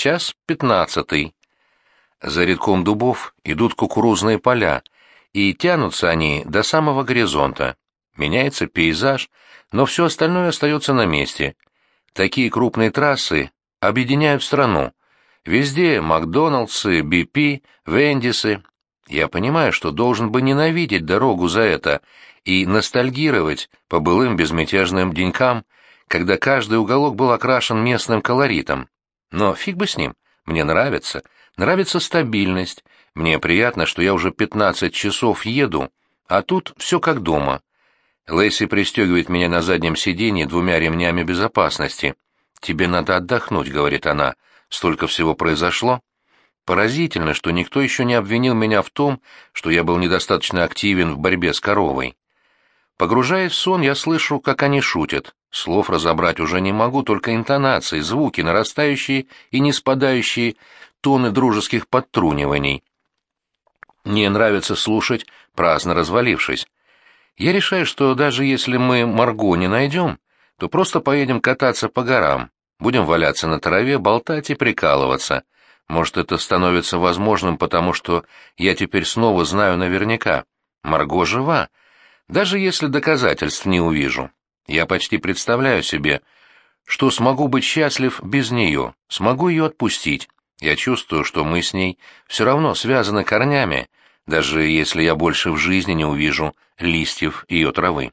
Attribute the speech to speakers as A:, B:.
A: Час пятнадцатый. За редком дубов идут кукурузные поля, и тянутся они до самого горизонта. Меняется пейзаж, но все остальное остается на месте. Такие крупные трассы объединяют страну. Везде Макдоналдсы, БП, Вендисы. Я понимаю, что должен бы ненавидеть дорогу за это и ностальгировать по былым безмятежным денькам, когда каждый уголок был окрашен местным колоритом. Но фиг бы с ним, мне нравится, нравится стабильность, мне приятно, что я уже 15 часов еду, а тут все как дома. Лэйси пристегивает меня на заднем сиденье двумя ремнями безопасности. «Тебе надо отдохнуть», — говорит она, — «столько всего произошло». Поразительно, что никто еще не обвинил меня в том, что я был недостаточно активен в борьбе с коровой. Погружаясь в сон, я слышу, как они шутят. Слов разобрать уже не могу, только интонации, звуки, нарастающие и не спадающие тоны дружеских подтруниваний. Мне нравится слушать, праздно развалившись. Я решаю, что даже если мы Марго не найдем, то просто поедем кататься по горам, будем валяться на траве, болтать и прикалываться. Может, это становится возможным, потому что я теперь снова знаю наверняка. Марго жива, даже если доказательств не увижу. Я почти представляю себе, что смогу быть счастлив без нее, смогу ее отпустить. Я чувствую, что мы с ней все равно связаны корнями, даже если я больше в жизни не увижу листьев ее травы.